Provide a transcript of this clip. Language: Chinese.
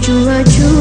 主啊，主